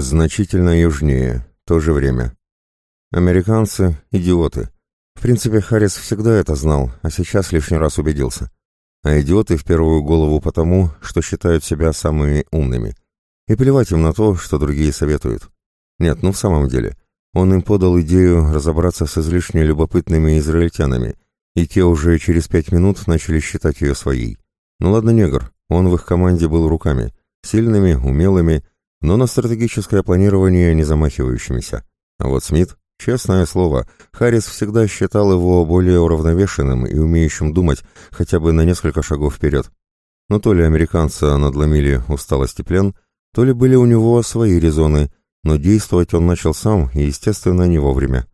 Значительно южнее, то же время. Американцы — идиоты. В принципе, Харрис всегда это знал, а сейчас лишний раз убедился. А идиоты в первую голову потому, что считают себя самыми умными. И плевать им на то, что другие советуют. Нет, ну в самом деле. Он им подал идею разобраться с излишне любопытными израильтянами, и те уже через пять минут начали считать ее своей. Ну ладно, негр, он в их команде был руками, сильными, умелыми, но на стратегическое планирование не замахивающимися. А вот Смит, честное слово, Харрис всегда считал его более уравновешенным и умеющим думать хотя бы на несколько шагов вперед. Но то ли американца надломили усталость и плен, то ли были у него свои резоны, но действовать он начал сам и, естественно, не вовремя.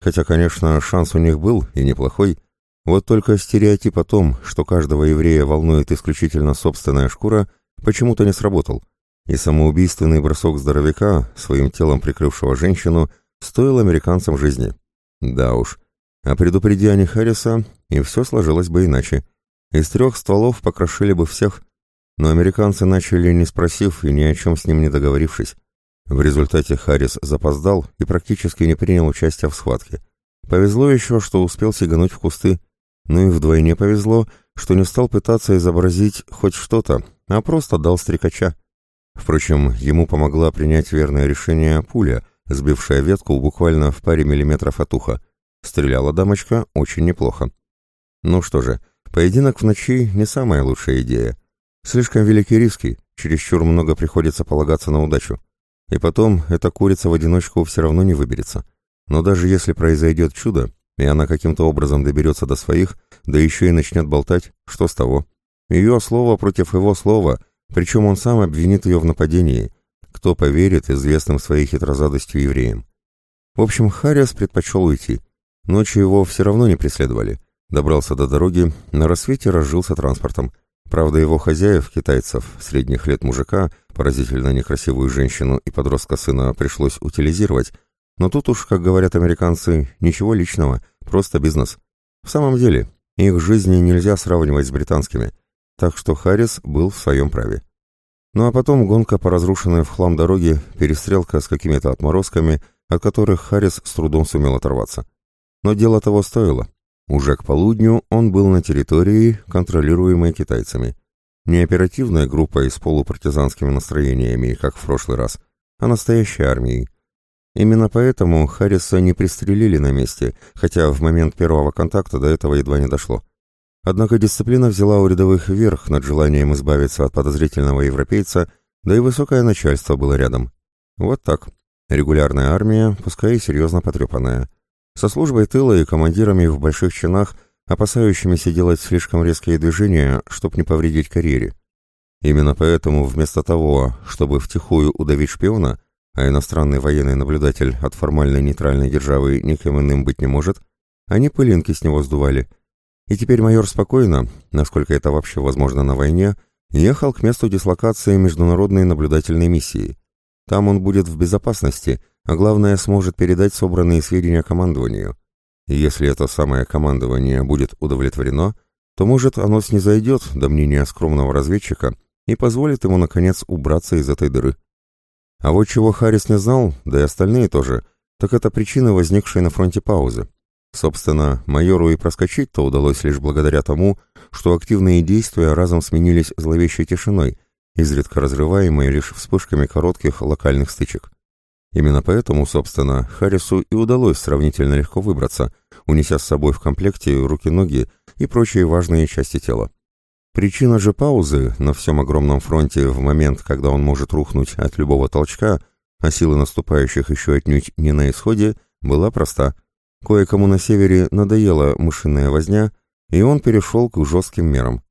Хотя, конечно, шанс у них был и неплохой, вот только стереотип о том, что каждого еврея волнует исключительно собственная шкура, почему-то не сработал, и самоубийственный бросок здоровяка, своим телом прикрывшего женщину, стоил американцам жизни. Да уж, а предупреди они Харриса, и все сложилось бы иначе. Из трех стволов покрошили бы всех, но американцы начали не спросив и ни о чем с ним не договорившись. В результате Харрис запоздал и практически не принял участия в схватке. Повезло еще, что успел сигануть в кусты, ну и вдвойне повезло, что не стал пытаться изобразить хоть что-то, а просто дал стрекача. Впрочем, ему помогла принять верное решение пуля, сбившая ветку буквально в паре миллиметров от уха. Стреляла дамочка очень неплохо. Ну что же, поединок в ночи не самая лучшая идея. Слишком велики риски, чересчур много приходится полагаться на удачу. И потом, эта курица в одиночку все равно не выберется. Но даже если произойдет чудо, и она каким-то образом доберется до своих, да еще и начнет болтать, что с того? Ее слово против его слова, причем он сам обвинит ее в нападении. Кто поверит известным своей хитрозадостью евреям? В общем, Харрис предпочел уйти. Ночью его все равно не преследовали. Добрался до дороги, на рассвете разжился транспортом. Правда, его хозяев, китайцев, средних лет мужика, поразительно некрасивую женщину и подростка сына пришлось утилизировать, но тут уж, как говорят американцы, ничего личного, просто бизнес. В самом деле, их жизни нельзя сравнивать с британскими, так что Харрис был в своем праве. Ну а потом гонка по разрушенной в хлам дороге, перестрелка с какими-то отморозками, от которых Харрис с трудом сумел оторваться. Но дело того стоило. Уже к полудню он был на территории, контролируемой китайцами. Не оперативная группа с полупартизанскими настроениями, как в прошлый раз, а настоящей армией. Именно поэтому Харриса не пристрелили на месте, хотя в момент первого контакта до этого едва не дошло. Однако дисциплина взяла у рядовых верх над желанием избавиться от подозрительного европейца, да и высокое начальство было рядом. Вот так. Регулярная армия, пускай и серьезно потрепанная. Со службой тыла и командирами в больших чинах, опасающимися делать слишком резкие движения, чтоб не повредить карьере. Именно поэтому вместо того, чтобы втихую удавить шпиона, а иностранный военный наблюдатель от формальной нейтральной державы никем иным быть не может, они пылинки с него сдували. И теперь майор спокойно, насколько это вообще возможно на войне, ехал к месту дислокации международной наблюдательной миссии. Там он будет в безопасности, а главное сможет передать собранные сведения командованию. И если это самое командование будет удовлетворено, то, может, оно снизойдет до мнения скромного разведчика и позволит ему, наконец, убраться из этой дыры. А вот чего Харрис не знал, да и остальные тоже, так это причина возникшей на фронте паузы. Собственно, майору и проскочить-то удалось лишь благодаря тому, что активные действия разом сменились зловещей тишиной, изредка разрываемой лишь вспышками коротких локальных стычек. Именно поэтому, собственно, Харрису и удалось сравнительно легко выбраться, унеся с собой в комплекте руки-ноги и прочие важные части тела. Причина же паузы на всем огромном фронте в момент, когда он может рухнуть от любого толчка, а силы наступающих еще отнюдь не на исходе, была проста. Кое-кому на севере надоела мышиная возня, и он перешел к жестким мерам.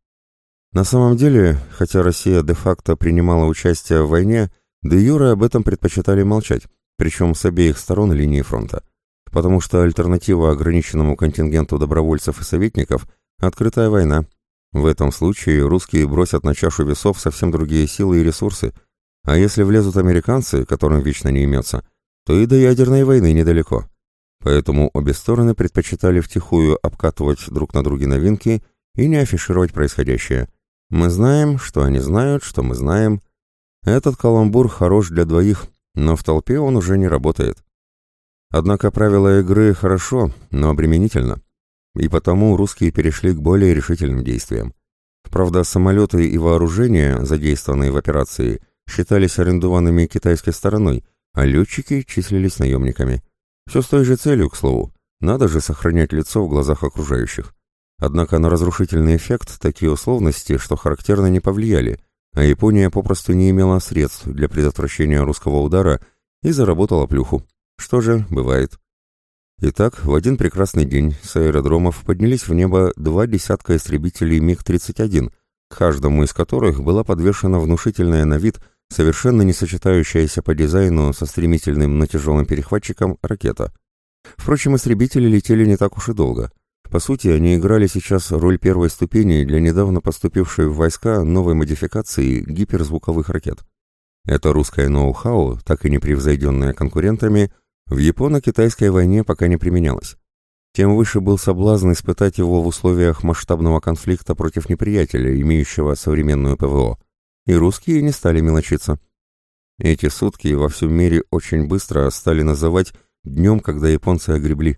На самом деле, хотя Россия де-факто принимала участие в войне, де юры об этом предпочитали молчать, причем с обеих сторон линии фронта, потому что альтернатива ограниченному контингенту добровольцев и советников – открытая война. В этом случае русские бросят на чашу весов совсем другие силы и ресурсы, а если влезут американцы, которым вечно не имется, то и до ядерной войны недалеко. Поэтому обе стороны предпочитали втихую обкатывать друг на друге новинки и не афишировать происходящее. Мы знаем, что они знают, что мы знаем – этот каламбур хорош для двоих, но в толпе он уже не работает. Однако правила игры хорошо, но обременительно. И потому русские перешли к более решительным действиям. Правда, самолеты и вооружение, задействованные в операции, считались арендованными китайской стороной, а летчики числились наемниками. Все с той же целью, к слову. Надо же сохранять лицо в глазах окружающих. Однако на разрушительный эффект такие условности, что характерно не повлияли, а Япония попросту не имела средств для предотвращения русского удара и заработала плюху. Что же, бывает. Итак, в один прекрасный день с аэродромов поднялись в небо два десятка истребителей МиГ-31, каждому из которых была подвешена внушительная на вид, совершенно не сочетающаяся по дизайну со стремительным, но тяжелым перехватчиком ракета. Впрочем, истребители летели не так уж и долго. По сути, они играли сейчас роль первой ступени для недавно поступившей в войска новой модификации гиперзвуковых ракет. Это русское ноу-хау, так и не превзойденное конкурентами, в Японо-Китайской войне пока не применялось. Тем выше был соблазн испытать его в условиях масштабного конфликта против неприятеля, имеющего современную ПВО. И русские не стали мелочиться. Эти сутки во всем мире очень быстро стали называть днем, когда японцы огребли.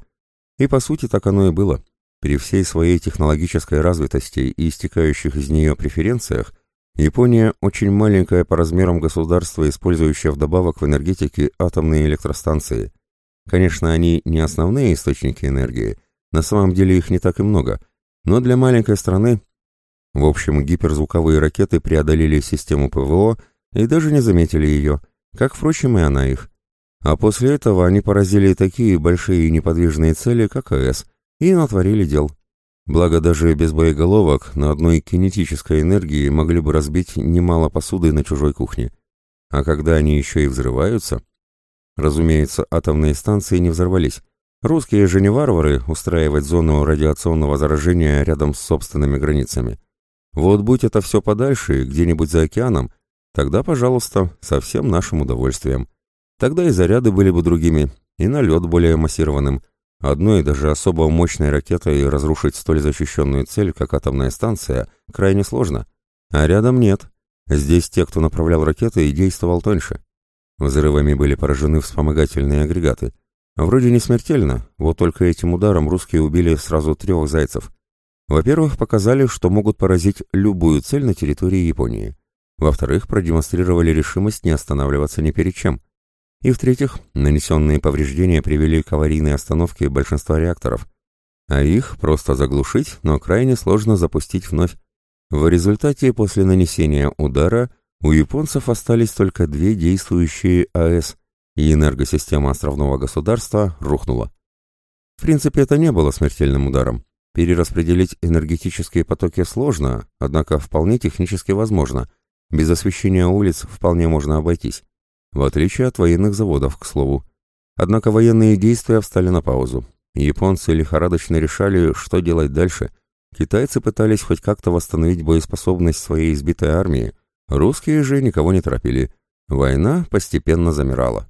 И по сути так оно и было. При всей своей технологической развитости и истекающих из нее преференциях, Япония очень маленькое по размерам государство, использующее вдобавок в энергетике атомные электростанции – Конечно, они не основные источники энергии, на самом деле их не так и много, но для маленькой страны... В общем, гиперзвуковые ракеты преодолели систему ПВО и даже не заметили ее, как, впрочем, и она их. А после этого они поразили такие большие и неподвижные цели, как АЭС, и натворили дел. Благо даже без боеголовок на одной кинетической энергии могли бы разбить немало посуды на чужой кухне. А когда они еще и взрываются... Разумеется, атомные станции не взорвались. Русские же не варвары устраивать зону радиационного заражения рядом с собственными границами. Вот будь это все подальше, где-нибудь за океаном, тогда, пожалуйста, со всем нашим удовольствием. Тогда и заряды были бы другими, и налет более массированным. Одной даже особо мощной ракетой разрушить столь защищенную цель, как атомная станция, крайне сложно. А рядом нет. Здесь те, кто направлял ракеты, и действовал тоньше. Взрывами были поражены вспомогательные агрегаты. Вроде не смертельно, вот только этим ударом русские убили сразу трех зайцев. Во-первых, показали, что могут поразить любую цель на территории Японии. Во-вторых, продемонстрировали решимость не останавливаться ни перед чем. И в-третьих, нанесенные повреждения привели к аварийной остановке большинства реакторов. А их просто заглушить, но крайне сложно запустить вновь. В результате, после нанесения удара, у японцев остались только две действующие АЭС, и энергосистема островного государства рухнула. В принципе, это не было смертельным ударом. Перераспределить энергетические потоки сложно, однако вполне технически возможно. Без освещения улиц вполне можно обойтись. В отличие от военных заводов, к слову. Однако военные действия встали на паузу. Японцы лихорадочно решали, что делать дальше. Китайцы пытались хоть как-то восстановить боеспособность своей избитой армии, Русские же никого не торопили. Война постепенно замирала.